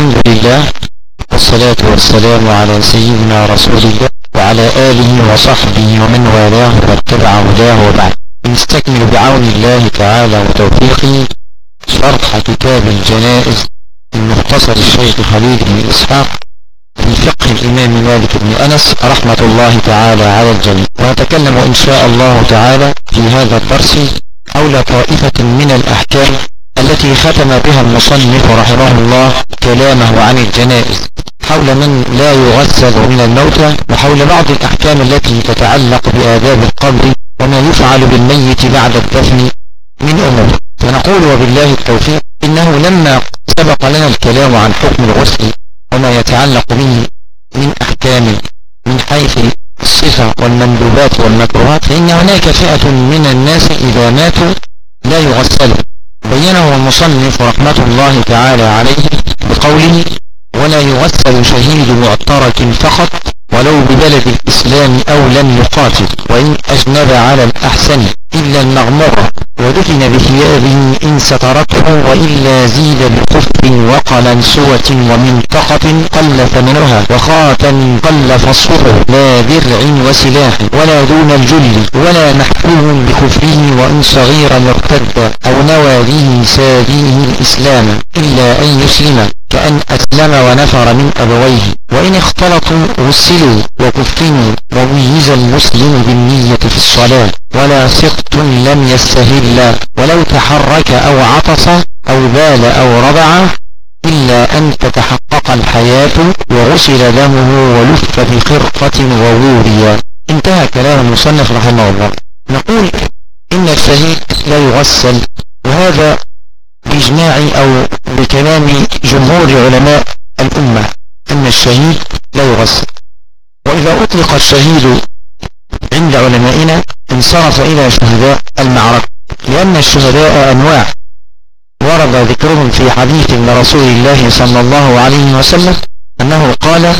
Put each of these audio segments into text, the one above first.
الحمد لله والصلاة والسلام على سيدنا رسول الله وعلى آله وصحبه ومن والاه واتبع هداه وبعد. نستكمل بعون الله تعالى وتوفيقه شرح كتاب الجنائز من مختصر الشيخ خليل بن إسحاق في فقه الإمام مالك بن أنس رحمة الله تعالى على الجميع. ونتكلم إن شاء الله تعالى في هذا الدرس حول طائفة من الأحكام التي ختم بها المصنف رحمه الله كلامه عن الجنائز. حول من لا يغسل من الموتى وحول بعض الأحكام التي تتعلق بآداب القبر وما يفعل بالميت بعد الدفن من أمور فنقول وبالله التوفيق إنه لما سبق لنا الكلام عن حكم الغسل وما يتعلق به من أحكام من حيث الصفة والمندوبات والمكروهات فإن هناك فئة من الناس إذا ماتوا لا يغسلوا بينه المصنف رحمة الله تعالى عليه بقوله ولا يغسل شهيد معترك فقط ولو ببلد الإسلام أو لم يقاتل وإن أجنب على الأحسن إلا المغمرة ودفن بثيابه إن سترته وإلا زيد بخف وقلنسوة ومنطقة قل ثمنها وخاتم قل فصفه لا درع وسلاح ولا دون الجل ولا محكوم بكفره وإن صغيرا ارتد أو نوى به سابيه الإسلام إلا أن يسلم. كأن أسلم ونفر من أبويه وإن اختلطوا غسلوا وكفنوا وميز المسلم بالنية في الصلاة ولا سقط لم يستهل ولو تحرك أو عطس أو بال أو رضع إلا أن تتحقق الحياة وغسل دمه ولف بخرقة ووريا. انتهى كلام المصنف رحمه الله. نقول إن الشهيد لا يغسل وهذا بإجماع أو بكلام جمهور علماء الأمة أن الشهيد لا يغسل وإذا أطلق الشهيد عند علمائنا انصرف إلى شهداء المعركة لأن الشهداء أنواع. ورد ذكرهم في حديث لرسول الله صلى الله عليه وسلم أنه قال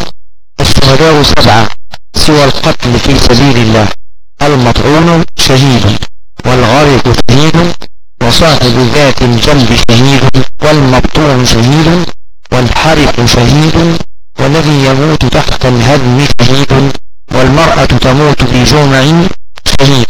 الشهداء سبعة سوى القتل في سبيل الله المطعون شهيد والغارق شهيد وصاحب ذات الجنب شهيد والمبطون شهيد والحرق شهيد والذي يموت تحت الهدم شهيد والمرأة تموت بجمع شهيد.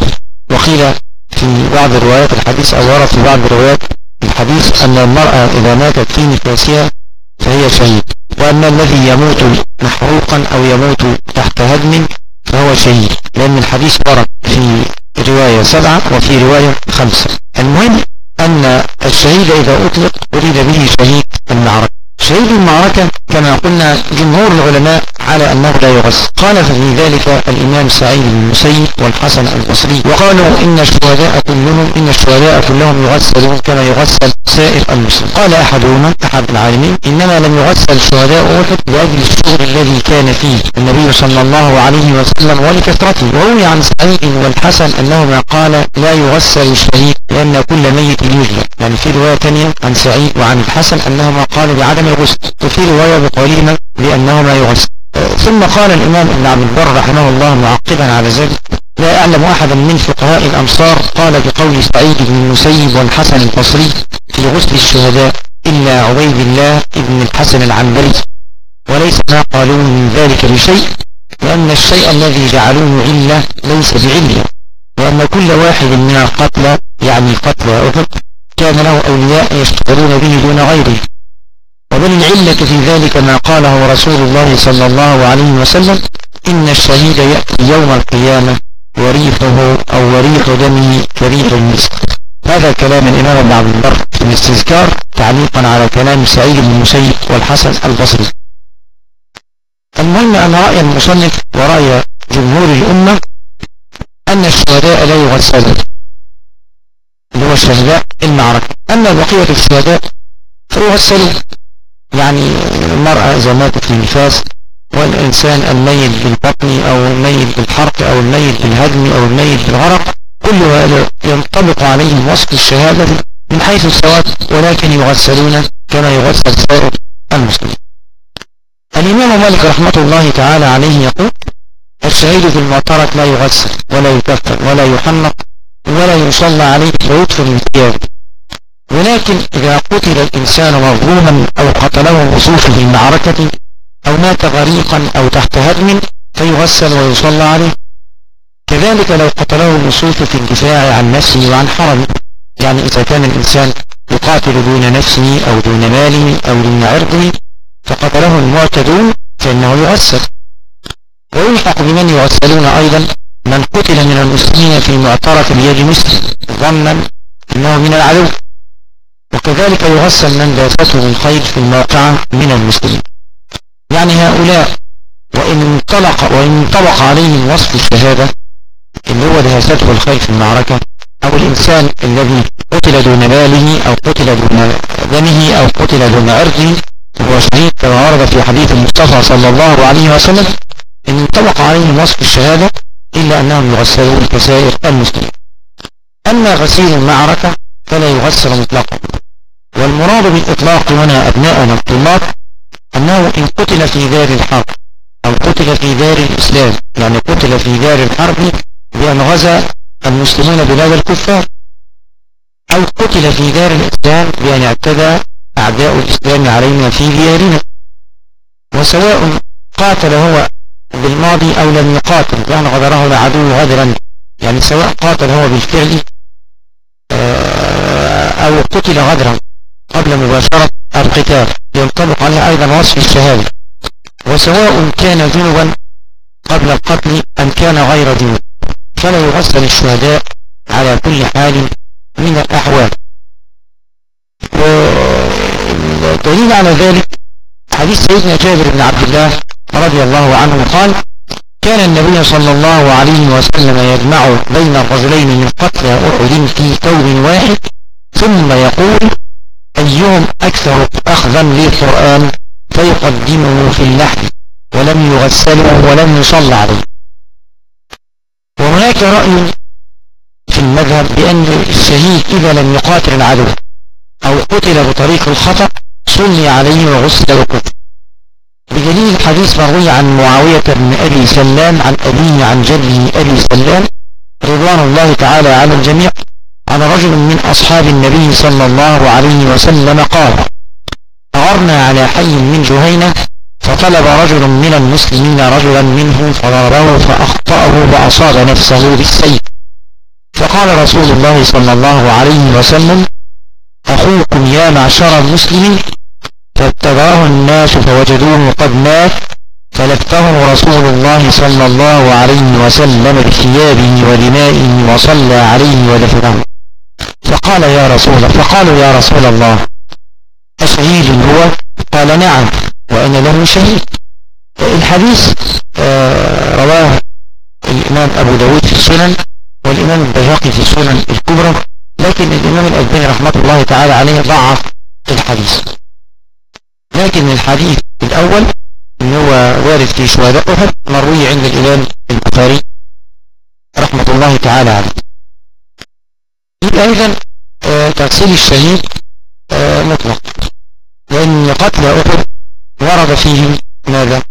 وقيل في بعض روايات الحديث أو ورد في بعض روايات الحديث أن المرأة إذا ماتت في نفاسها فهي شهيد. وأن الذي يموت محروقا أو يموت تحت هدم فهو شهيد. لأن الحديث ورد في رواية سبعة وفي رواية خمسة. المهم أن الشهيد إذا أطلق أريد به شهيد المعركة. شهيد المعركة كما قلنا جمهور العلماء على أنه لا يغسل قال في ذلك الإمام سعيد بن المسيب والحسن البصري وقالوا إن الشهداء كلهم إن الشهداء كلهم يغسلون كما يغسل سائر المسلم قال أحدهما أحد العالمين إنما لم يغسل شهداء أحد لأجل الشغل الذي كان فيه النبي صلى الله عليه وسلم ولكثرته وروي عن سعيد والحسن أنهما قال لا يغسل الشهيد لأن كل ميت يجلى يعني في رواية ثانية عن سعيد وعن الحسن أنهما قالوا بعدم الغسل. وفي رواية بقولهما بأنهما يغسل. ثم قال الإمام ابن عبد البر رحمه الله معقبا على ذلك لا أعلم أحدا من فقهاء الأمصار قال بقول سعيد بن المسيب والحسن البصري في غسل الشهداء إلا عبيد الله ابن الحسن العنبري. وليس ما قالوه من ذلك بشيء لأن الشيء الذي جعلوه علة ليس بعلة. وأن كل واحد من القتلى يعني قتلى أحد كان له أولياء يشتغلون به دون غيره. ومن العلة في ذلك ما قاله رسول الله صلى الله عليه وسلم إن الشهيد يأتي يوم القيامة وريحه أو وريح دمه كريح المسك. هذا كلام الإمام ابن عبد البر في الاستذكار تعليقا على كلام سعيد بن المسيب والحسن البصري. المهم أن رأي المصنف ورأي جمهور الأمة أن الشهداء لا يغسلون. اللي هو الشهداء المعركة. أما بقية الشهداء فيغسلون. يعني المرأة إذا ماتت في النفاس والإنسان الميت بالبطن أو الميت بالحرق أو الميت بالهدم أو الميت بالغرق كل هذا ينطبق عليهم وصف الشهادة من حيث السواد ولكن يغسلون كما يغسل سائر المسلمين الإمام مالك رحمة الله تعالى عليه يقول الشهيد في المعترك لا يغسل ولا يكفر ولا يحنق ولا يصلى عليه ويدفن من ثيابه ولكن إذا قتل الإنسان مظلوما أو قتله وصوف في المعركة أو مات غريقا أو تحت هدم فيغسل ويصلى عليه. كذلك لو قتله الوصوف في الدفاع عن نفسه وعن حرمه يعني إذا كان الإنسان يقاتل دون نفسه أو دون ماله أو دون عرضه فقتله المعتدون فإنه يغسل ويلحق بمن يغسلون أيضا من قتل من المسلمين في معترك بيد مسلم ظنا أنه من العدو. وكذلك يغسل من دافته الخير في الموقعة من المسلمين. يعني هؤلاء وإن انطلق وإن انطبق عليهم وصف الشهادة اللي هو دهاسته الخير في المعركة أو الإنسان الذي قتل دون ماله أو قتل دون دمه أو قتل دون عرضه هو شهيد كما ورد في حديث المصطفى صلى الله عليه وسلم إن انطبق عليهم وصف الشهادة إلا أنهم يغسلون كسائر المسلمين. أما غسيل المعركة فلا يغسل مطلقا. والمراد بالإطلاق هنا أبناءنا الطلاب أنه إن قتل في دار الحرب أو قتل في دار الإسلام يعني قتل في دار الحرب بأن غزا المسلمون بلاد الكفار أو قتل في دار الإسلام بأن اعتدى أعداء الإسلام علينا في ديارنا. وسواء قاتل هو بالماضي أو لم يقاتل كان غدره العدو غدرا. يعني سواء قاتل هو بالفعل آه، أو قتل غدرا قبل مباشرة القتال. ينطبق عليه أيضا وصف الشهادة. وسواء كان جنبا قبل القتل أم كان غير جنوب فلا يغسل الشهداء على كل حال من الأحوال. والدليل على ذلك حديث سيدنا جابر بن عبد الله رضي الله عنه قال كان النبي صلى الله عليه وسلم يجمع بين الرجلين من قتل أحد في ثوب واحد ثم يقول أيهم أكثر أخذا للقرآن فيقدمه في اللحم ولم يغسله ولم يصلى عليه. وهناك رأي في المذهب بأن الشهيد إذا لم يقاتل العدو أو قتل بطريق الخطأ صلي عليه وغسل وكفر بدليل الحديث مروي عن معاوية بن أبي سلام عن أبيه عن جده أبي سلام رضوان الله تعالى على الجميع عن رجل من أصحاب النبي صلى الله عليه وسلم قال أغرنا على حي من جهينة فطلب رجل من المسلمين رجلا منهم فضربه فأخطأه وأصاب نفسه بالسيف. فقال رسول الله صلى الله عليه وسلم أخوكم يا معشر المسلمين فاتبعه الناس فوجدوه قد مات فلفه رسول الله صلى الله عليه وسلم بثيابه ودمائه وصلى عليه ودفنه فقال يا رسول فقالوا يا رسول الله أشهيد هو؟ قال نعم. وأن له شهيد. الحديث آه، رواه الإمام أبو داود في السنن والإمام البيهقي في السنن الكبرى لكن الإمام الألباني رحمة الله تعالى عليه ضعف الحديث. لكن الحديث الأول اللي هو وارد في شهداء أحد مروي عند الإمام البخاري رحمة الله تعالى عليه. يبقى إذن آه، تغسيل الشهيد آه، مطلق. لأن قتل أحد ورد فيهم ماذا؟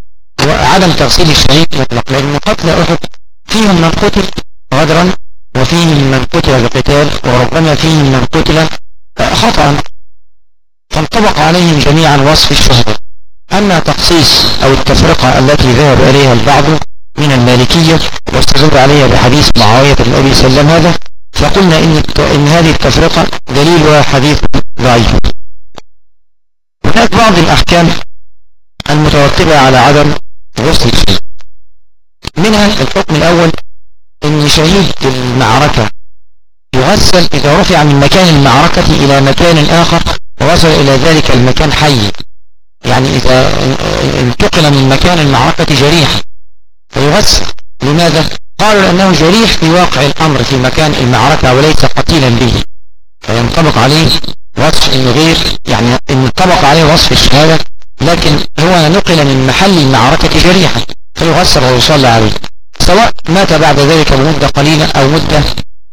وعدم تغسيل الشهيد مطلق لأن قتل أحد فيهم من قتل غدرا وفيهم من قتل بقتال وربما فيهم من قتل خطأ. فانطبق عليهم جميعا وصف الشهداء. أما تخصيص أو التفرقة التي ذهب إليها البعض من المالكية واستدل عليها بحديث معاوية بن أبي سلم هذا فقلنا إن, إن هذه التفرقة دليلها حديث ضعيف. هناك بعض الأحكام المترتبة على عدم غسل الشهيد منها الحكم الأول إن شهيد المعركة يغسل إذا رفع من مكان المعركة إلى مكان آخر ووصل إلى ذلك المكان حي. يعني إذا انتقل من مكان المعركة جريحا فيغسل. لماذا؟ قالوا لأنه جريح في واقع الأمر في مكان المعركة وليس قتيلا به. فينطبق عليه وصف إنه غير يعني انطبق عليه وصف الشهادة لكن هو نقل من محل المعركة جريحا فيغسل ويصلى عليه. سواء مات بعد ذلك بمدة قليلة أو مدة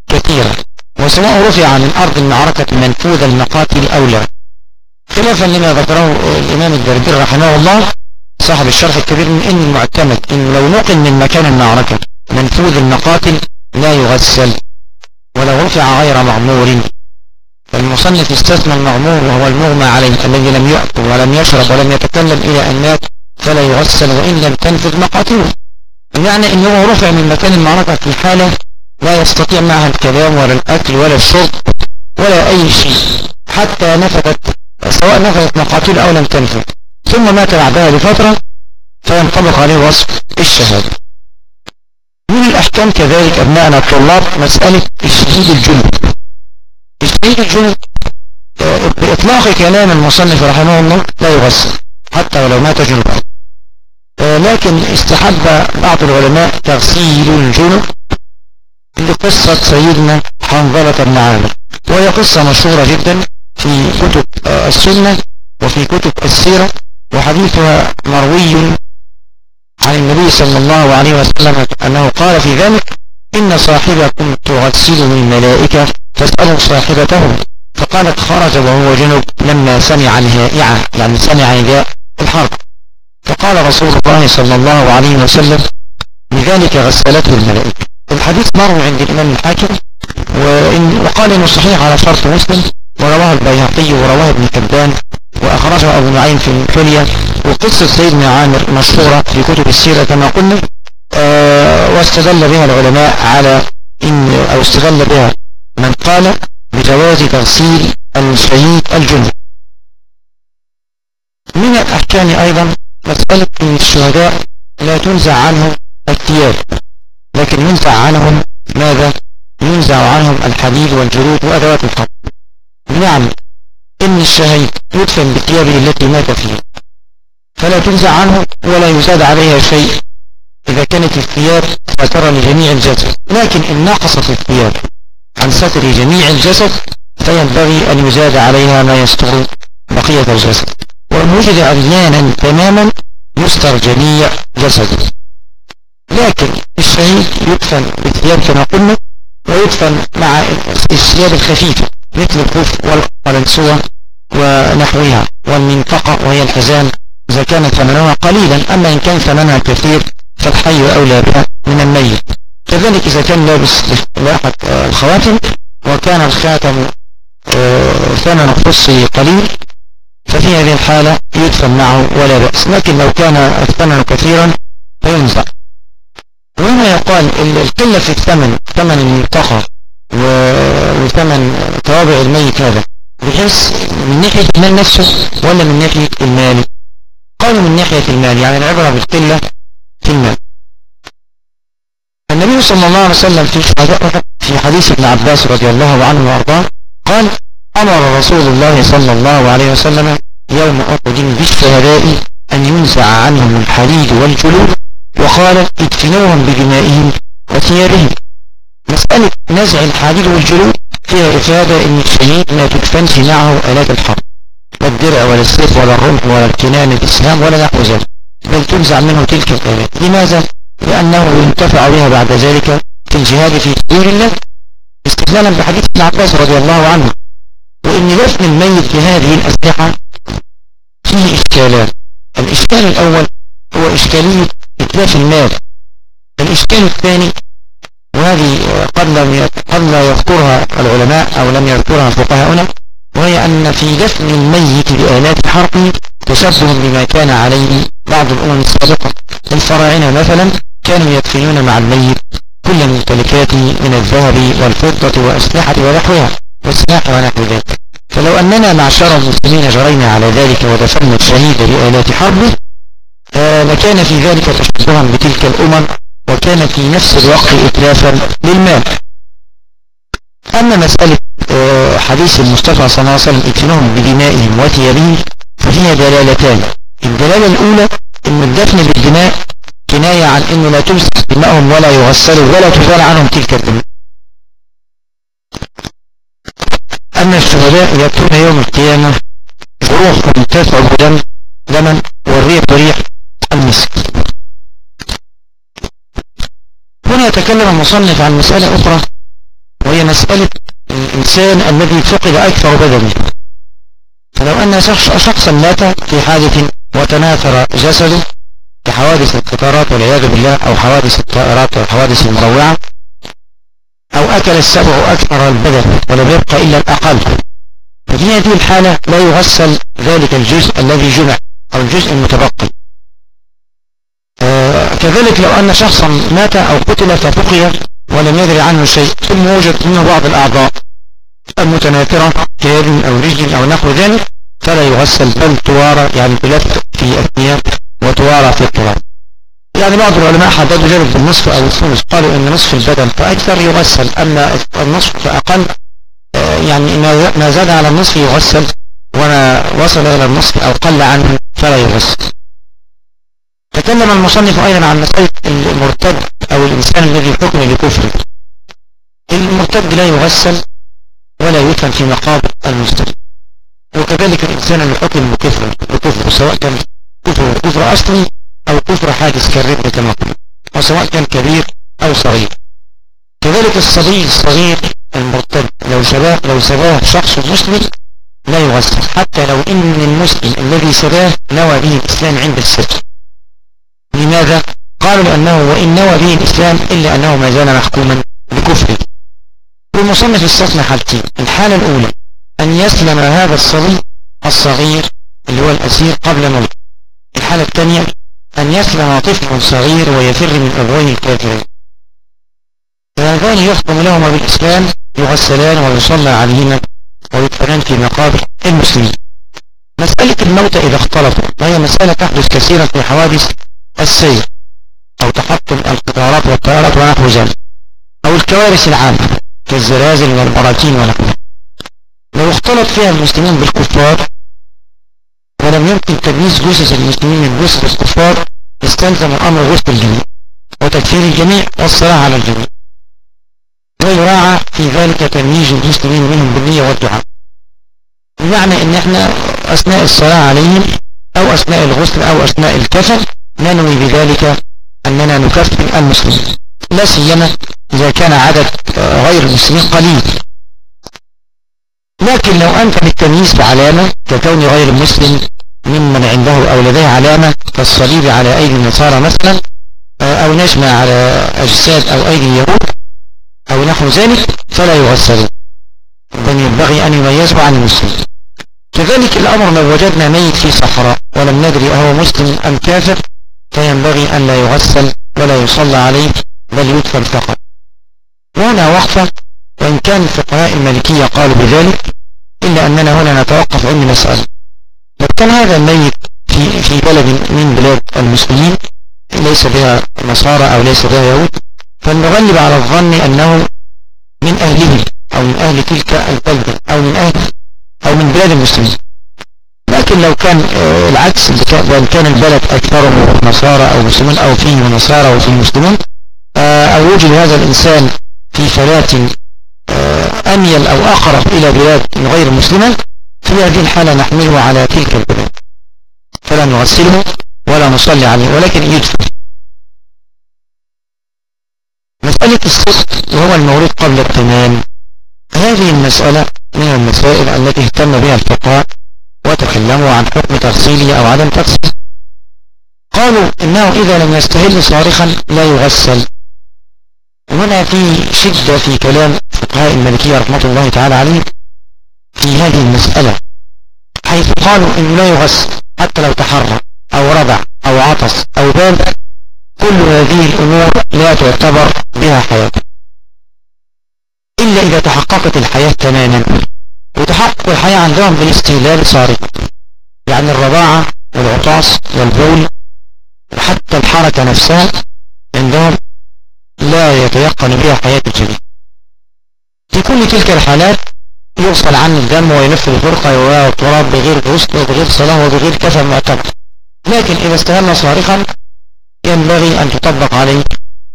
كثيرة وسواء رفع من أرض المعركة منفوذ المقاتل أو لا. خلافا لما ذكره الإمام الدردير رحمه الله صاحب الشرح الكبير من إن المعتمد إنه لو نقل من مكان المعركة منفوذ المقاتل لا يغسل ولو رفع غير مغمور. المصنف استثنى المغمور وهو المغمى عليه الذي لم يأكل ولم يشرب ولم يتكلم إلى أن مات فلا يغسل وإن لم تنفذ مقاتله. يعني أنه رفع من مكان المعركة في حالة لا يستطيع معها الكلام ولا الأكل ولا الشرب ولا أي شيء حتى نفذت سواء نفذت مقاتل أو لم تنفذ. ثم مات بعدها بفترة فينطبق عليه وصف الشهادة. من الأحكام كذلك أبناءنا الطلاب مسألة الشهيد الجنب بإطلاق كلام المصنف رحمه الله لا يغسل حتى ولو مات جنبا لكن استحب بعض العلماء تغسيل الجنب لقصة سيدنا حنظلة بن عامر. وهي قصة مشهورة جدا في كتب السنة وفي كتب السيرة وحديثها مروي عن النبي صلى الله عليه وسلم أنه قال في ذلك إن صاحبكم تغسله الملائكة فاسألوا صاحبته فقالت خرج وهو جنب لما سمع الهائعة يعني سمع نداء الحرب. فقال رسول الله صلى الله عليه وسلم لذلك غسلته الملائكة. الحديث مروي عند الإمام الحاكم وإن وقال إنه صحيح على شرط مسلم ورواه البيهقي ورواه ابن كبان وأخرجه أبو نعيم في الحلية وقصة سيدنا عامر مشهورة في كتب السيرة كما قلنا أه واستدل بها العلماء على إن أو استدل بها من قال بجواز تغسيل الشهيد الجنب من الأحكام أيضا مسألة الشهداء لا تنزع عنهم الثياب لكن ينزع عنهم ماذا؟ ينزع عنهم الحديد والجلود وأدوات الحرب نعم إن الشهيد يدفن بثيابه التي مات فيها فلا تنزع عنه ولا يزاد عليها شيء. إذا كانت الثياب سترى لجميع الجسد لكن إن نقصت الثياب عن ستر جميع الجسد فينبغي أن يزاد عليها ما يستر بقية الجسد. وإن وجد عريانا تماما يستر جميع جسده. لكن الشهيد يدفن بالثياب كما قلنا ويدفن مع الثياب الخفيفة مثل الخف والقلنسوة ونحوها والمنطقة وهي الحزام. إذا كان ثمنها قليلا أما إن كان ثمنها كثير فالحي أولى بها من الميت. كذلك إذا كان لابس لأحد الخواتم وكان الخاتم آه، ثمن خصه قليل ففي هذه الحالة يدفن معه ولا بأس. لكن لو كان الثمن كثيرا فينزع. وهنا يقال القلة في الثمن ثمن المنطقة وثمن توابع الميت هذا بحيث من ناحية المال نفسه ولا من ناحية المال؟ قالوا من ناحية المال يعني العبرة بالقلة في المال. النبي صلى الله عليه وسلم في في حديث ابن عباس رضي الله عنه وأرضاه قال أمر رسول الله صلى الله عليه وسلم يوم أحد بالشهداء أن ينزع عنهم الحديد والجلود وقال ادفنوهم بدمائهم وثيابهم مسألة نزع الحديد والجلود فيها إفادة أن الشهيد ما تدفنش معه آلات الحرب لا الدرع ولا السيف ولا الرمح ولا الكنان الإسلام ولا نحو ذلك بل تنزع منه تلك الآلات لماذا؟ لأنه ينتفع بها بعد ذلك في الجهاد في سبيل الله استدلالا بحديث ابن عباس رضي الله عنه وإن دفن الميت بهذه الأسلحة فيه إشكالات. الإشكال الأول هو إشكالية إتلاف المال. الإشكال الثاني وهذه قد لم قد لا يذكرها العلماء أو لم يذكرها فقهاؤنا وهي أن في دفن الميت بآلات حرق تشبه بما كان عليه بعض الأمم السابقة. الفراعنة مثلا كانوا يدفنون مع الميت كل ممتلكاته من الذهب والفضة وأسلحة ونحوها والسلاح ونحو ذلك. فلو أننا معشر المسلمين جرينا على ذلك ودفنا الشهيد بآلات حربه آه، لكان في ذلك تشبها بتلك الأمم وكان في نفس الوقت إتلافا للمال. أما مسألة آه، حديث المصطفى صلى الله عليه وسلم اتنهم بدمائهم وثيابهم ففيها دلالتان. الدلالة الأولى أن الدفن بالدماء كناية عن أنه لا تمسك دماءهم ولا يغسلوا ولا تزال عنهم تلك الدماء. أما الشهداء يأتون يوم القيامة جروحهم تسعب دم دما والريح ريح المسك. هنا يتكلم المصنف عن مسألة أخرى وهي مسألة الإنسان الذي فقد أكثر بدنه. فلو أن شخصا مات في حادث وتناثر جسده كحوادث القطارات والعياذ بالله أو حوادث الطائرات والحوادث المروعة أو أكل السبع أكثر البدن ولم يبقى إلا الأقل. ففي هذه الحالة لا يغسل ذلك الجزء الذي جمع أو الجزء المتبقي. آه كذلك لو أن شخصا مات أو قتل فبقي ولم يدري عنه شيء ثم وجد منه بعض الأعضاء المتناثرة كيد أو رجل أو نحو ذلك فلا يغسل بل توارى يعني تلف في الثياب وتوارى في التراب. يعني بعض العلماء حددوا ذلك بالنصف أو الثلث قالوا أن نصف البدن فأكثر يغسل أما النصف فأقل آه، يعني ما زاد على النصف يغسل وما وصل إلى النصف أو قل عنه فلا يغسل. تكلم المصنف أيضا عن مسألة المرتد أو الإنسان الذي حكم لكفره. المرتد لا يغسل ولا يدفن في مقابر المسلم وكذلك الإنسان اللي حكم بكفر بكفر سواء كان كفر كفر أصلي أو كفر حادث كالردة كما قلنا وسواء كان كبير أو صغير. كذلك الصبي الصغير المرتد لو سباه لو سباه شخص مسلم لا يغسل حتى لو إن المسلم الذي سباه نوى به الإسلام عند السر. لماذا؟ قالوا لأنه وإن نوى به الإسلام إلا أنه ما زال محكوما بكفره. والمصنف استثنى حالتين الحالة الأولى أن يسلم هذا الصبي الصغير اللي هو الأسير قبل موت الحالة الثانية أن يسلم طفل صغير ويفر من أبويه الكافرين. فهذان يحكم لهما بالإسلام يغسلان ويصلى عليهما ويدفنان في مقابر المسلمين. مسألة الموت إذا اختلطوا وهي مسألة تحدث كثيرا في حوادث السير أو تحطم القطارات والطيارات ونحو ذلك أو الكوارث العامة كالزلازل والبراكين ونحوها. لو اختلط فيها المسلمين بالكفار ولم يمكن تمييز جثث المسلمين من جثث الكفار استلزم الأمر غسل الجميع وتكفير الجميع والصلاة على الجميع. ويراعى في ذلك تمييز المسلمين منهم بالنية والدعاء. بمعنى إن إحنا أثناء الصلاة عليهم أو أثناء الغسل أو أثناء الكفن ننوي بذلك أننا نكفر المسلمين. لا سيما إذا كان عدد غير المسلمين قليل. لكن لو أمكن التمييز بعلامة ككون غير المسلم ممن عنده أو لديه علامة كالصليب على أيدي النصارى مثلا أو نجمة على أجساد أو أيدي اليهود أو نحو ذلك فلا يغسلون بل ينبغي أن يميزوا عن المسلم. كذلك الأمر لو وجدنا ميت في صحراء ولم ندري أهو مسلم أم كافر فينبغي أن لا يغسل ولا يصلى عليه بل يدفن فقط. وهنا وقفة وإن كان الفقهاء المالكية قالوا بذلك إلا أننا هنا نتوقف عند مسألة. لو كان هذا الميت في, في بلد من بلاد المسلمين ليس بها نصارى أو ليس بها يهود فلنغلب على الظن أنه من أهله أو من أهل تلك البلدة أو من أهل أو من بلاد المسلمين. لكن لو كان آه، العكس بأن كان البلد أكثره نصارى أو مسلمين أو فيه نصارى وفيه مسلمون آه، أو وجد هذا الإنسان في فلاة أميل أو أقرب إلى بلاد غير مسلمة في هذه الحالة نحمله على تلك البلاد. فلا نغسله ولا نصلي عليه ولكن يدفع مسألة الصدق وهو المورود قبل التمام. هذه المسألة من المسائل التي اهتم بها الفقهاء وتكلموا عن حكم تغسيله أو عدم تغسيله. قالوا إنه إذا لم يستهل صارخا لا يغسل. هنا في شدة في كلام فقهاء المالكية رحمة الله تعالى عليه في هذه المسألة حيث قالوا إنه لا يغسل حتى لو تحرى أو رضع أو عطس أو بال كل هذه الأمور لا تعتبر بها حياة. إلا إذا تحققت الحياة تماما وتحقق الحياة عندهم بالاستهلال صارق يعني الرضاعة والعطاس والبول وحتى الحركة نفسها عندهم لا يتيقن بها حياة الجميع. في كل تلك الحالات يغسل عنه الدم ويلف الفرقة والتراب بغير غسل وبغير صلاة وبغير كفن معتبر لكن إذا استهل صارخا ينبغي أن تطبق عليه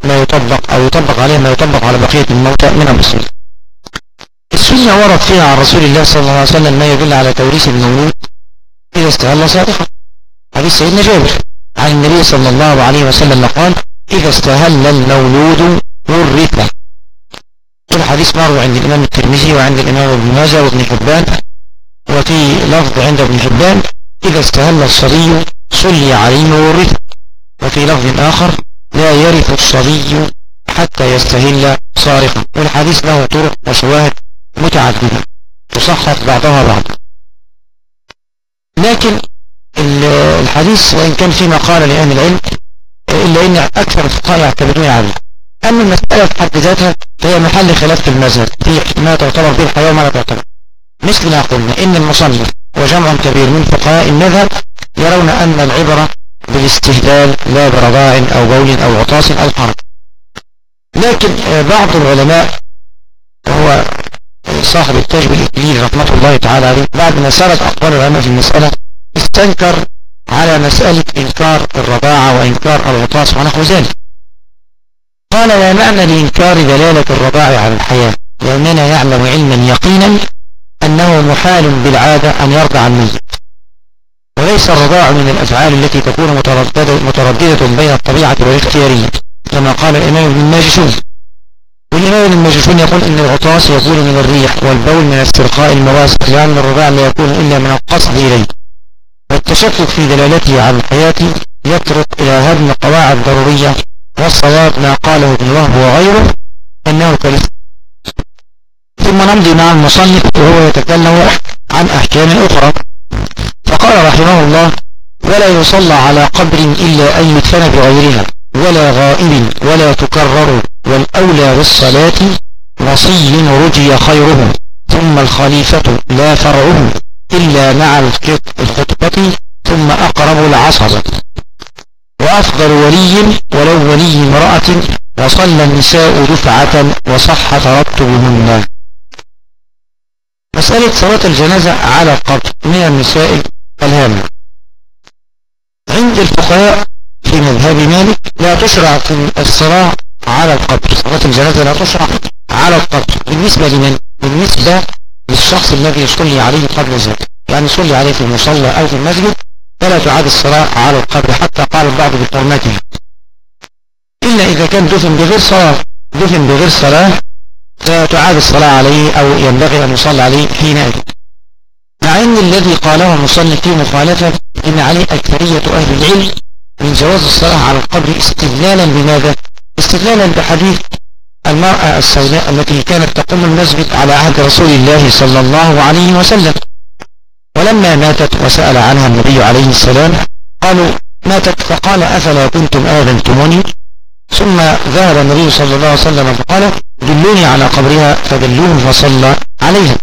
ما يطبق أو يطبق عليه ما يطبق على بقية الموتى من المسلمين السنة ورد فيها عن رسول الله صلى الله عليه وسلم ما يدل على توريث المولود إذا استهل صارخا. حديث سيدنا جابر عن النبي صلى الله عليه وسلم قال إذا استهل المولود ورث الحديث مروي عند الإمام الترمذي وعند الإمام ابن ماجه وابن حبان وفي لفظ عند ابن حبان إذا استهل الصبي صلي عليه وورث. وفي لفظ آخر لا يرث الصبي حتى يستهل صارخا. والحديث له طرق وشواهد متعددة تصحح بعضها بعض لكن الحديث وإن كان في مقالة لأهل العلم إلا أن أكثر الفقهاء يعتبرون عليه. أما المسألة في حد ذاتها فهي محل خلاف في المذهب في ما تعتبر به الحياة وما لا تعتبر. مثل ما قلنا إن المصنف وجمع كبير من فقهاء المذهب يرون أن العبرة بالاستهلال لا برضاع أو بول أو عطاس أو حرب لكن بعض العلماء وهو صاحب التاج بالإكليل رحمة الله تعالى عليه بعد ما سارت أقوال العلماء في المسألة استنكر على مسألة إنكار الرضاعة وإنكار العطاس ونحو ذلك. قال لا معنى لإنكار دلالة الرضاع على الحياة لأننا يعلم علما يقينا أنه محال بالعادة أن يرضع الميت. وليس الرضاع من الأفعال التي تكون مترددة, مترددة بين الطبيعة والاختيارية كما قال الإمام ابن الماجشون والإمام ابن الماجشون يقول إن العطاس يكون من الريح والبول من استرخاء المواسط لأن الرضاع لا يكون إلا من القصد إليه. والتشكك في دلالته على الحياة يترك إلى هدم قواعد ضرورية والصواب ما قاله ابن وهب وغيره أنه كالف ثم نمضي مع المصنف وهو يتكلم عن أحكام أخرى. فقال رحمه الله ولا يصلى على قبر إلا أن يدفن بغيرها ولا غائب ولا تكرر والأولى بالصلاة وصي رجي خيره ثم الخليفة لا فرعه إلا مع الخطبة ثم أقرب العصبة. وأفضل ولي ولو ولي امرأة وصلى النساء دفعة وصح ترتبهن. مسألة صلاة الجنازة على القبر من المسائل الهامة. عند الفقهاء في مذهب مالك لا تشرع الصلاة على القبر. صلاة الجنازة لا تشرع على القبر. بالنسبة لمن؟ بالنسبة للشخص الذي يصلي عليه قبل ذلك يعني يصلي عليه في المصلى أو في المسجد فلا تعاد الصلاة على القبر حتى قال البعض بحرمته. إلا إذا كان دفن بغير صلاة دفن بغير صلاة فتعاد الصلاة عليه أو ينبغي أن يصلى عليه حينئذ. مع أن الذي قاله المصنف في مخالفة إن عليه أكثرية أهل العلم من جواز الصلاة على القبر استدلالا بماذا؟ استدلالا بحديث المرأة السوداء التي كانت تقوم المسجد على عهد رسول الله صلى الله عليه وسلم. ولما ماتت وسأل عنها النبي عليه السلام قالوا ماتت فقال أفلا كنتم آذنتموني؟ ثم ذهب النبي صلى الله عليه وسلم فقال دلوني على قبرها فدلوه فصلى عليها.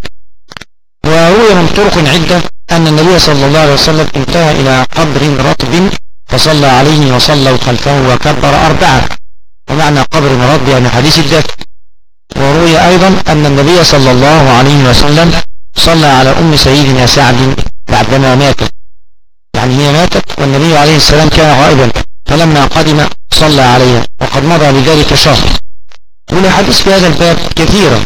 وروي من طرق عدة أن النبي صلى الله عليه وسلم انتهى إلى قبر رطب فصلى عليه وصلوا خلفه وكبر أربعة ومعنى قبر مرض يعني حديث الدفن وروي أيضا أن النبي صلى الله عليه وسلم صلى على أم سيدنا سعد بعدما ماتت. يعني هي ماتت والنبي عليه السلام كان غائبا. فلما قدم صلى عليها وقد مضى لذلك شهر. والحديث في هذا الباب كثيرا.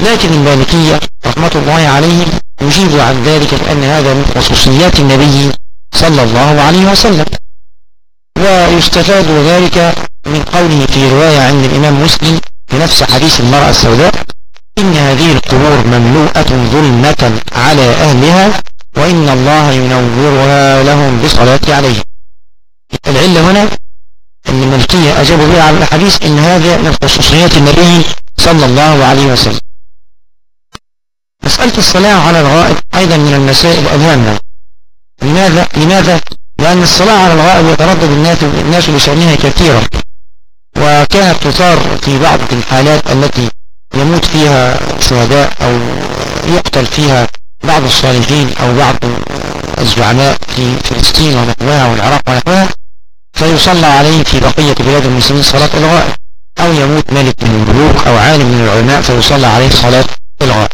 لكن المالكية رحمة الله عليهم يجيب عن ذلك بأن هذا من خصوصيات النبي صلى الله عليه وسلم. ويستفاد ذلك من قوله في رواية عند الإمام مسلم في نفس حديث المرأة السوداء إن هذه القبور مملوءة ظلمة على أهلها وإن الله ينورها لهم بالصلاة عليه العلة هنا أن الملكية أجابوا بها على الحديث إن هذا من خصوصيات النبي صلى الله عليه وسلم مسألة الصلاة على الغائب أيضا من المسائل الهامة لماذا؟ لماذا؟ لأن الصلاة على الغائب يتردد الناس بشأنها كثيرا وكانت تثار في بعض الحالات التي يموت فيها شهداء أو يقتل فيها بعض الصالحين أو بعض الزعماء في فلسطين ونحوها والعراق ونحوها فيصلى عليه في بقية بلاد المسلمين صلاة الغائب أو يموت ملك من الملوك أو عالم من العلماء فيصلى عليه صلاة الغائب.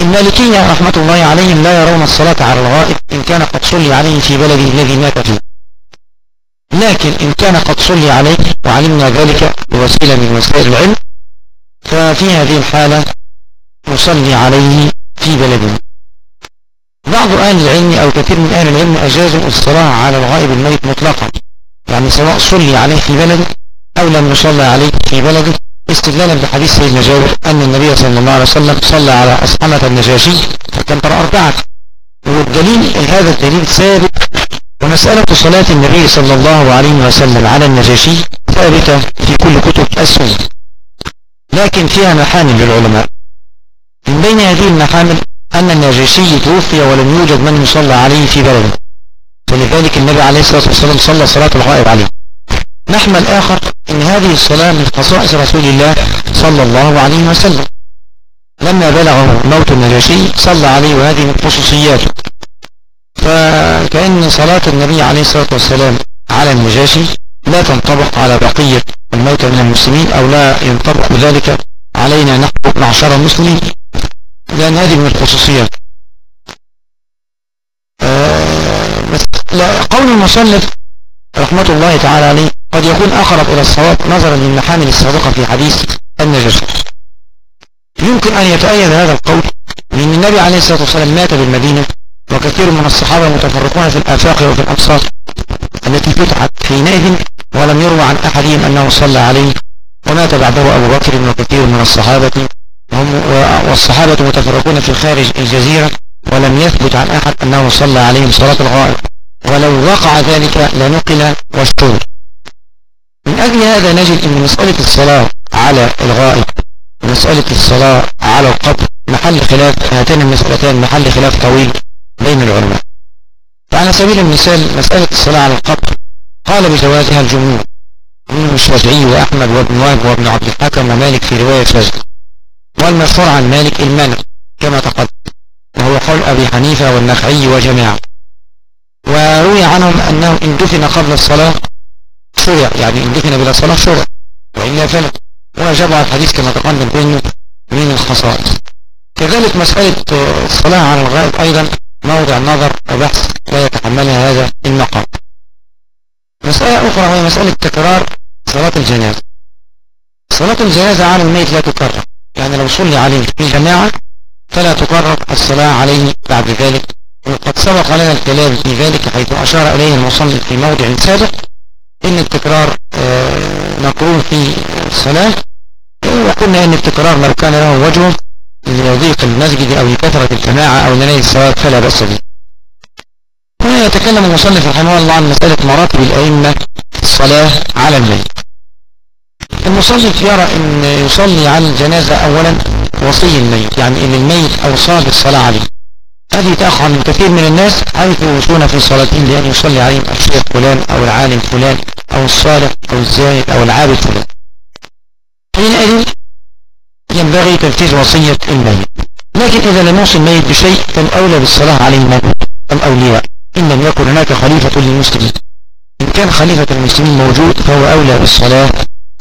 المالكية رحمة الله عليهم لا يرون الصلاة على الغائب إن كان قد صلي عليه في بلده الذي مات فيه. لكن إن كان قد صلي عليه وعلمنا ذلك بوسيلة من وسائل العلم ففي هذه الحالة نصلي عليه في بلده. بعض أهل العلم أو كثير من أهل العلم أجازوا الصلاة على الغائب الميت مطلقا. يعني سواء صلي عليه في بلده أو لم يصلى عليه في بلده. استدلالا بحديث سيدنا جابر أن النبي صلى الله عليه وسلم صلى على أصحمة النجاشي فكبر أربعة. والدليل هذا الدليل ثابت. ومسألة صلاة النبي صلى الله عليه وسلم على النجاشي ثابتة في كل كتب السنة. لكن فيها محامل للعلماء. من بين هذه المحامل أن النجاشي توفي ولم يوجد من يصلى عليه في بلده. فلذلك النبي عليه الصلاة والسلام صلى صلاة الغائب عليه. محمل آخر أن هذه الصلاة من خصائص رسول الله صلى الله عليه وسلم. لما بلغه موت النجاشي صلى عليه وهذه من خصوصياته فكأن صلاة النبي عليه الصلاة والسلام على النجاشي لا تنطبق على بقية الموتى من المسلمين أو لا ينطبق ذلك علينا نحن معشر المسلمين. لأن هذه من الخصوصيات. آه، قول المصنف رحمة الله تعالى عليه قد يكون أقرب إلى الصواب نظرا للمحامل السابقة في حديث النجاشي يمكن أن يتأيد هذا القول لأن النبي عليه الصلاة والسلام مات بالمدينة وكثير من الصحابة متفرقون في الآفاق وفي الأمصار التي فتحت حينئذ ولم يروى عن أحدهم أنه صلى عليه ومات بعده أبو بكر وكثير من الصحابة هم والصحابة متفرقون في خارج الجزيرة ولم يثبت عن أحد أنه صلى عليهم صلاة الغائب. ولو وقع ذلك لنقل واشتر من أجل هذا نجد أن مسألة الصلاة على الغائب مسألة الصلاة على القبر محل خلاف هاتين المسألتان محل خلاف طويل بين العلماء. فعلى سبيل المثال مسألة الصلاة على القبر قال بجوازها الجمهور منهم الشافعي وأحمد وابن وهب وابن عبد الحكم ومالك في رواية فجر والمشهور عن مالك المنع كما تقدم. وهو قول أبي حنيفة والنخعي وجماعة وروي عنهم أنه إن دفن قبل الصلاة شرع. يعني إن دفن بلا صلاة شرع. وإلا فلا. وجمع الحديث كما تقدم بأنه من الخصائص. كذلك مسألة الصلاة على الغائب أيضا موضع نظر وبحث لا يتحملها هذا المقام. مسألة أخرى وهي مسألة تكرار صلاة الجنازة. صلاة الجنازة على الميت لا تكرر. يعني لو صلي عليه في جماعة فلا تكرر الصلاة عليه بعد ذلك. وقد سبق لنا الكلام في ذلك حيث أشار إليه المصنف في موضع سابق إن التكرار آه، مكروه في الصلاة. وقلنا إن التكرار لو كان له وجه لضيق المسجد أو لكثرة الجماعة أو لنيل الصلاة فلا بأس به. هنا يتكلم المصنف رحمه الله عن مسألة مراتب الأئمة الصلاة على الميت المصنف يرى أن يصلي على الجنازة أولا وصي الميت يعني أن الميت أوصى بالصلاة عليه. هذه تأخذ من كثير من الناس حيث يوصون في صلاتهم بأن يصلي عليهم الشيخ فلان أو العالم فلان أو الصالح أو الزاهد أو العابد فلان. حينئذ ينبغي تنفيذ وصية الميت. لكن إذا لم يوصي الميت بشيء فالأولى بالصلاة عليه من الأولياء. إن لم يكن هناك خليفة للمسلمين. إن كان خليفة المسلمين موجود فهو أولى بالصلاة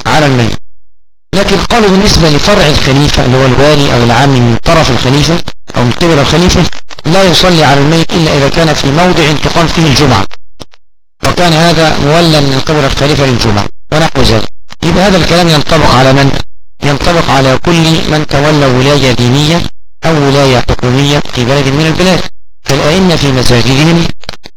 على الميت. لكن قالوا بالنسبة لفرع الخليفة اللي هو الوالي أو العام من طرف الخليفة أو من قبل الخليفة لا يصلي على الميت إلا إذا كان في موضع تقام فيه الجمعة. وكان هذا مولا من قبل الخليفة للجمعة ونحو ذلك. يبقى هذا الكلام ينطبق على من؟ ينطبق على كل من تولى ولاية دينية أو ولاية حكومية في بلد من البلاد. كالأئمة في مساجدهم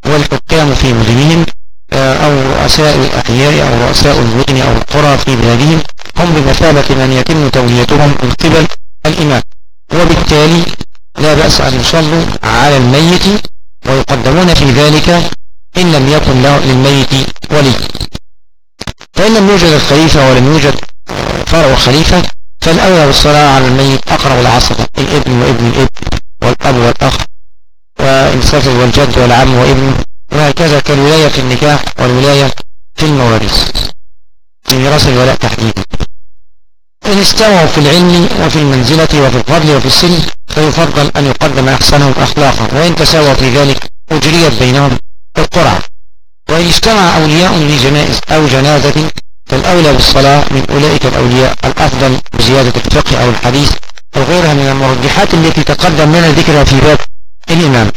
والحكام في مدنهم آه، أو رؤساء الأحياء أو رؤساء المدن أو القرى في بلادهم هم بمثابة من يتم توليتهم من قبل الإمام. وبالتالي لا بأس أن يصلوا على الميت ويقدمون في ذلك إن لم يكن له للميت ولي. فإن لم يوجد الخليفة ولم يوجد فرع خليفة فالأولى بالصلاة على الميت أقرب العصر الإبن وابن الابن والأب والأخ. وإنسافه والجد والعم وابنه وهكذا كالولاية في النكاح والولاية في المواريث. في ميراث الولاء تحديدا. إن استووا في العلم وفي المنزلة وفي الفضل وفي السن فيفضل أن يقدم أحسنهم أخلاقا. وإن تساوى في ذلك أجريت بينهم القرعة. وإن اجتمع أولياء لجنائز أو جنازة فالأولى بالصلاة من أولئك الأولياء الأفضل بزيادة الفقه أو الحديث أو غيرها من المرجحات التي تقدم لنا ذكرها في باب الإمام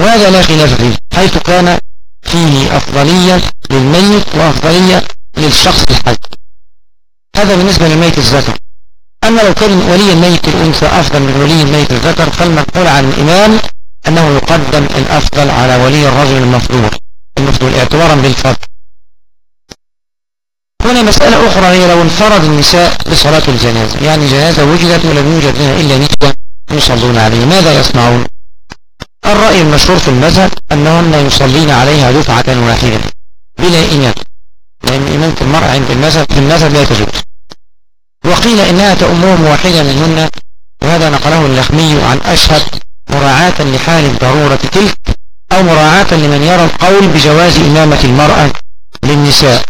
وهذا لا خلاف فيه حيث كان فيه أفضلية للميت وأفضلية للشخص الحي. هذا بالنسبة للميت الذكر. أما لو كان ولي الميت الأنثى أفضل من ولي الميت الذكر فالمنقول عن الإمام أنه يقدم الأفضل على ولي الرجل المفضول المفضول اعتبارا بالفضل. هنا مسألة أخرى هي لو انفرد النساء بصلاة الجنازة. يعني جنازة وجدت ولم يوجد لها إلا نسوة يصلون عليه. ماذا يصنعون؟ الرأي المشهور في المذهب أنهن يصلين عليها دفعة واحدة بلا إمام لأن إمامة المرأة عند المذهب في المذهب لا تجوز. وقيل إنها تأمهم واحدة منهن وهذا نقله اللخمي عن أشهد مراعاة لحال الضرورة تلك أو مراعاة لمن يرى القول بجواز إمامة المرأة للنساء.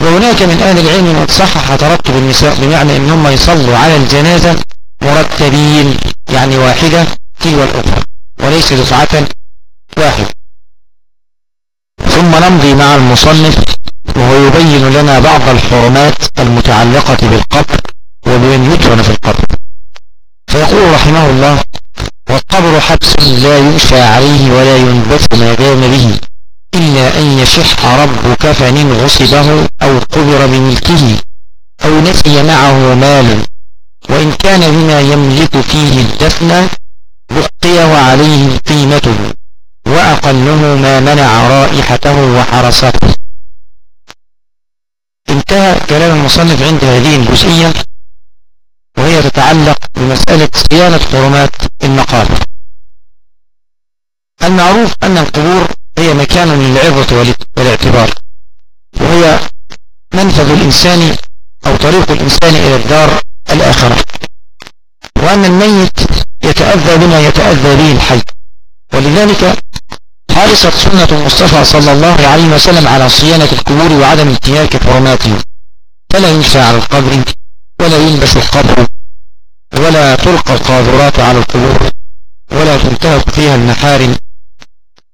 وهناك من أهل العلم من صحح ترتب النساء بمعنى أنهم يصلوا على الجنازة مرتبين يعني واحدة تلو الأخرى وليس دفعة واحدة. ثم نمضي مع المصنف وهو يبين لنا بعض الحرمات المتعلقة بالقبر وبمن يدفن في القبر. فيقول رحمه الله والقبر حبس لا يؤشى عليه ولا ينبث ما دام به إلا أن يشح رب كفن غصبه أو قبر بملكه أو نسي معه مال وإن كان بما يملك فيه الدفن بقي وعليه قيمته وأقله ما منع رائحته وحرسته. انتهى كلام المصنف عند هذه الجزئية وهي تتعلق بمسألة صيانة حرمات المقابر المعروف أن القبور هي مكان للعظة والاعتبار وهي منفذ الإنسان أو طريق الإنسان إلى الدار الآخرة. وأن الميت يتأذى بما يتأذى به الحي. ولذلك حرصت سنة المصطفى صلى الله عليه وسلم على صيانة القبور وعدم انتهاك حرماته فلا ينشى على القبر ولا ينبش القبر ولا تلقى القاذورات على القبور ولا تنتهك فيها المحارم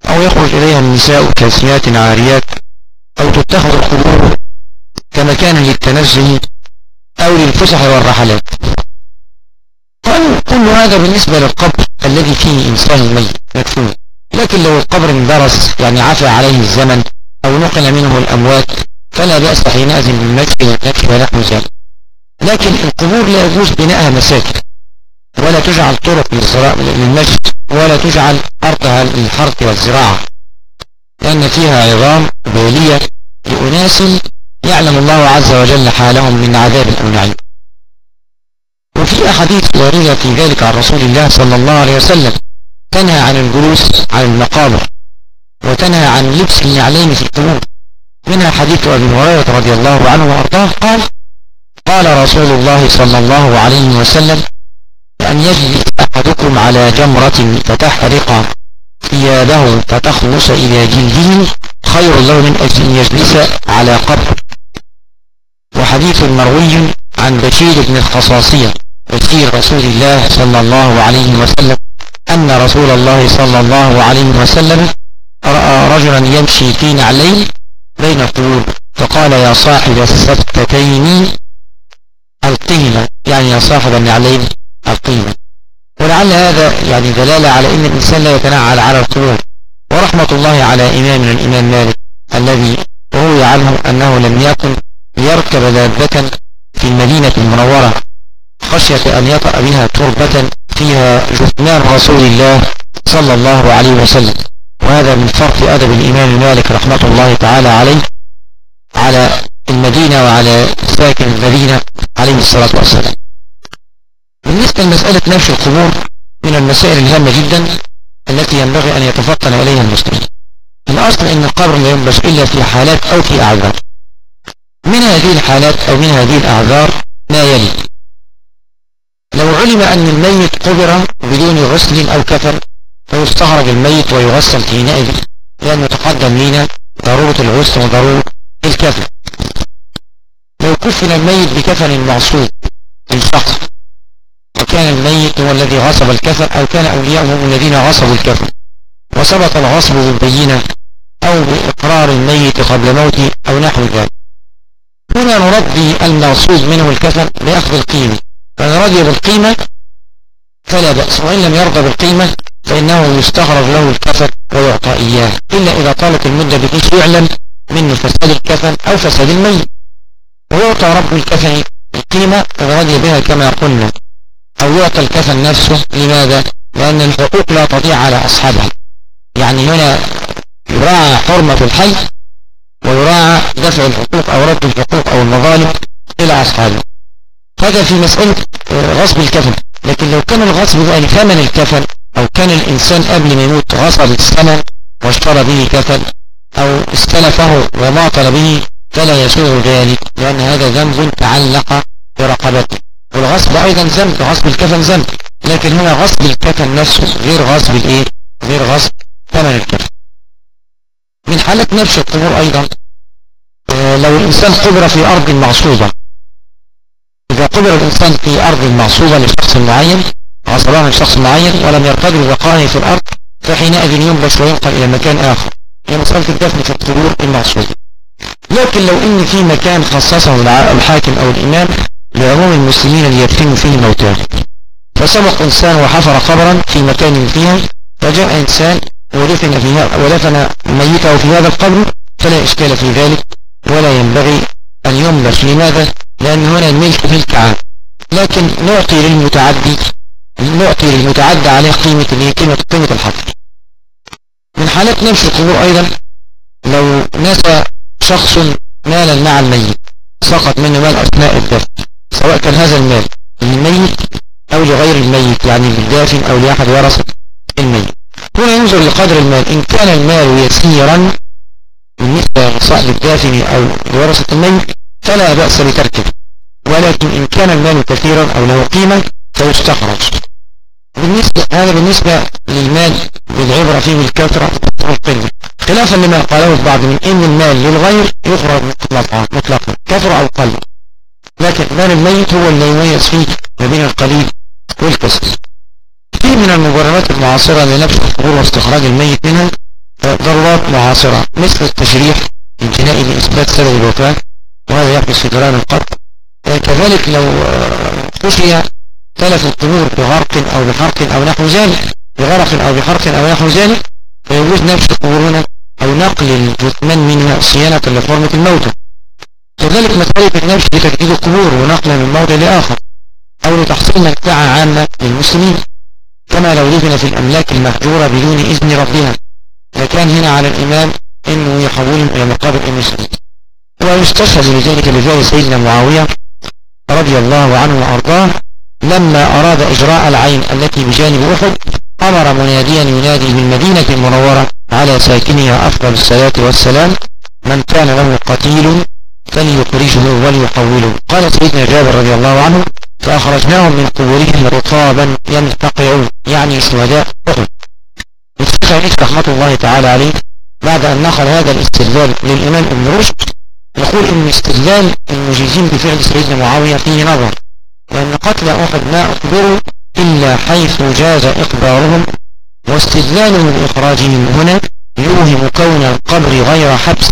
أو يخرج إليها النساء كاسيات عاريات أو تتخذ القبور كمكان للتنزه أو للفسح والرحلات. كل هذا بالنسبة للقبر الذي فيه إنسان ميت مدفون. لكن لو القبر اندرس يعني عفى عليه الزمن أو نقل منه الأموات فلا بأس حينئذ بالمسح والنفي ونحو ذلك. لكن القبور لا يجوز بناءها مساكن. ولا تجعل طرق للمشي ولا تجعل أرضها للحرث والزراعة. لأن فيها عظام بالية لأناس يعلم الله عز وجل حالهم من عذاب أو نعيم وفي أحاديث واردة في ذلك عن رسول الله صلى الله عليه وسلم تنهى عن الجلوس عن المقابر وتنهى عن لبس النعلين في القبور. منها حديث أبي هريرة رضي الله عنه وأرضاه قال قال رسول الله صلى الله عليه وسلم أن يجلس أحدكم على جمرة فتحرق ثيابه فتخلص إلى جلده خير له من أن يجلس على قبر وحديث مروي عن بشير بن الخصاصية بشير رسول الله صلى الله عليه وسلم أن رسول الله صلى الله عليه وسلم رأى رجلا يمشي في نعلين بين القلوب فقال يا صاحب السبتتين القيمة يعني يا صاحب النعلين القيمة ولعل هذا يعني دلالة على أن الإنسان لا يتنعل على القلوب ورحمة الله على إمامنا الإمام مالك الذي روي عنه أنه لم يكن ليركب دابة في المدينة المنورة خشية أن يطأ بها تربة فيها جثمان رسول الله صلى الله عليه وسلم. وهذا من فرق أدب الإمام مالك رحمة الله تعالى عليه على المدينة وعلى ساكن المدينة عليه الصلاة والسلام. بالنسبة لمسألة نفش القبور من المسائل الهامة جدا التي ينبغي أن يتفطن إليها المسلمين الأصل أن القبر لا ينبش إلا في حالات أو في أعذار من هذه الحالات أو من هذه الأعذار ما يلي. لو علم أن الميت قبر بدون غسل أو كفن فيستخرج الميت ويغسل حينئذ لأنه تقدم لنا ضرورة الغسل وضرورة الكفن لو كفن الميت بكفن معصوب للشخص وكان الميت هو الذي غصب الكفن أو كان أولياؤه هم الذين غصبوا الكفن وثبت الغصب بالبينة أو بإقرار الميت قبل موته أو نحو ذلك. هنا نربي المغصوب منه الكفن بأخذ القيمة. فإن رضي بالقيمة فلا بأس وإن لم يرضى بالقيمة فإنه يستغرب له الكفن ويعطى إياه. إلا إذا طالت المدة بحيث يعلم منه فساد الكفن أو فساد الميت. ويعطى رب الكفن القيمة إذا رضي بها كما قلنا. أو يعطى الكفن نفسه. لماذا؟ لأن الحقوق لا تضيع على أصحابها. يعني هنا يراعى حرمة الحي ويراعى دفع الحقوق أو رد الحقوق أو المظالم إلى أصحابه. هذا في مسألة آه، غصب الكفن. لكن لو كان الغصب بقى لثمن الكفن أو كان الإنسان قبل ما يموت غصب الثمن واشترى به كفن أو استلفه وماطل به فلا يسوغ ذلك لأن هذا ذنب تعلق برقبته. والغصب أيضا ذنب غصب الكفن ذنب. لكن هنا غصب الكفن نفسه غير غصب الإيه؟ غير غصب ثمن الكفن. من حالة نفس القبور أيضا لو الإنسان قبر في أرض معصوبة. إذا قبر الإنسان في أرض معصوبة لشخص معين عصران لشخص معين ولم يرتضي بقائه في الأرض فحينئذ ينبش وينقل إلى مكان آخر. هي مسألة الدفن في القبور المعصوبة. لكن لو إن في مكان خصصه الحاكم أو الإمام لعموم المسلمين ليدفنوا فيه موتاه فسبق إنسان وحفر قبرا في مكان فيها فجاء إنسان ودفن فيها ودفن ميته في هذا القبر فلا إشكال في ذلك. ولا ينبغي أن يملش لماذا؟ لأن هنا الملك ملك عام لكن نعطي للمتعدي نعطي للمتعدى عليه قيمة قيمة قيمة الحق. من حالات نفس القبور أيضا لو نسى شخص مالا مع الميت سقط منه مال أثناء الدفن سواء كان هذا المال للميت أو لغير الميت يعني للدافن أو لأحد ورثة الميت. هنا ينظر لقدر المال إن كان المال يسيرا بالنسبة لصاحب الدافن أو لورثة الميت فلا بأس بتركه. ولكن إن كان المال كثيرا أو له قيمة فيستخرج. بالنسبة هذا بالنسبة للمال بالعبرة فيه بالكثرة والقلة. خلافا لما قاله البعض من إن المال للغير يخرج مطلقا مطلقا كثر أو قل لكن مال الميت هو اللي يميز فيه ما بين القليل والكثير. كثير من المبررات المعاصرة لنفس القبور واستخراج الميت منها ضرورات معاصرة مثل التشريح الجنائي لإثبات سبب الوفاة وهذا يحدث في جرائم القتل كذلك لو خشي تلف القبور بغرق أو بحرق أو نحو ذلك بغرق أو بحرق أو نحو ذلك فيجوز نفس القبور هنا أو نقل الجثمان منها صيانة لحرمة الموتى. كذلك مسألة النفس لتجديد القبور ونقلها من موضع لآخر أو لتحصيل منفعة عامة للمسلمين. كما لو دفن في الأملاك المهجورة بدون إذن ربها. فكان هنا على الإمام أنه يحولهم إلى مقابر المسلمين ويستشهد لذلك لذلك سيدنا معاوية رضي الله عنه وأرضاه لما أراد إجراء العين التي بجانب أحد أمر مناديا ينادي بالمدينة المنورة على ساكنها أفضل الصلاة والسلام من كان له قتيل فليخرجه وليحوله. قال سيدنا جابر رضي الله عنه فأخرجناهم من قبورهم رطابا ينتقعون يعني شهداء أحد. الشيخ رحمة الله تعالى عليه بعد أن نقل هذا الاستدلال للإمام ابن رشد يقول إن استدلال المجيزين بفعل سيدنا معاوية فيه نظر لأن قتل أحد ما أخبروا إلا حيث جاز إقبارهم واستدلالهم بإخراجهم هنا يوهم كون القبر غير حبس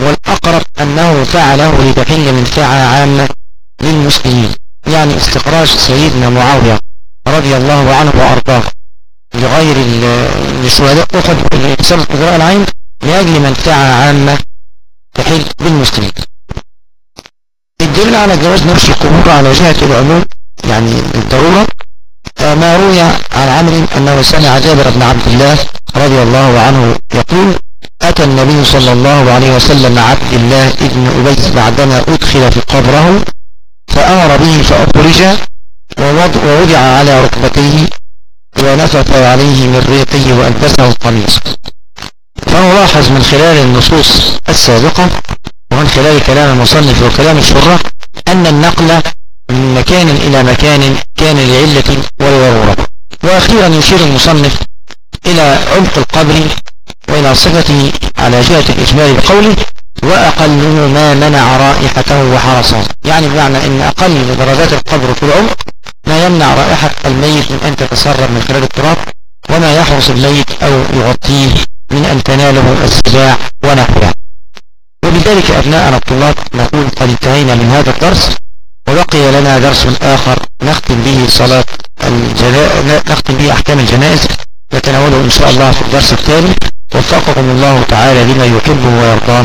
والأقرب أنه فعله لتحل منفعة عامة للمسلمين يعني استخراج سيدنا معاوية رضي الله عنه وأرضاه. لغير الشهداء أحد بسبب إجراء العين لأجل منفعة عامة تحل بالمسلمين. الدليل على جواز نفس القبور على جهة العموم يعني الضرورة ما روي عن عمرو أنه سمع جابر بن عبد الله رضي الله عنه يقول أتى النبي صلى الله عليه وسلم عبد الله ابن أبي بعدما أدخل في قبره فأمر به فأخرج ووضع على ركبتيه ونفث عليه من ريقه وألبسه القميص. فنلاحظ من خلال النصوص السابقة ومن خلال كلام المصنف وكلام الشراح أن النقل من مكان إلى مكان كان لعلة ولضرورة وأخيرا يشير المصنف إلى عمق القبر وإلى صفته على جهة الإجمال بقوله وأقله ما منع رائحته وحرسه. يعني بمعنى أن أقل درجات القبر في العمق ما يمنع رائحة الميت من أن تتسرب من خلال التراب وما يحرس الميت أو يغطيه من أن تناله السباع ونحوها وبذلك أبناءنا الطلاب نقول قد انتهينا من هذا الدرس وبقي لنا درس آخر نختم به صلاة الجنائز نختم به أحكام الجنائز نتناوله إن شاء الله في الدرس التالي وفقكم الله تعالى لما يحبه ويرضاه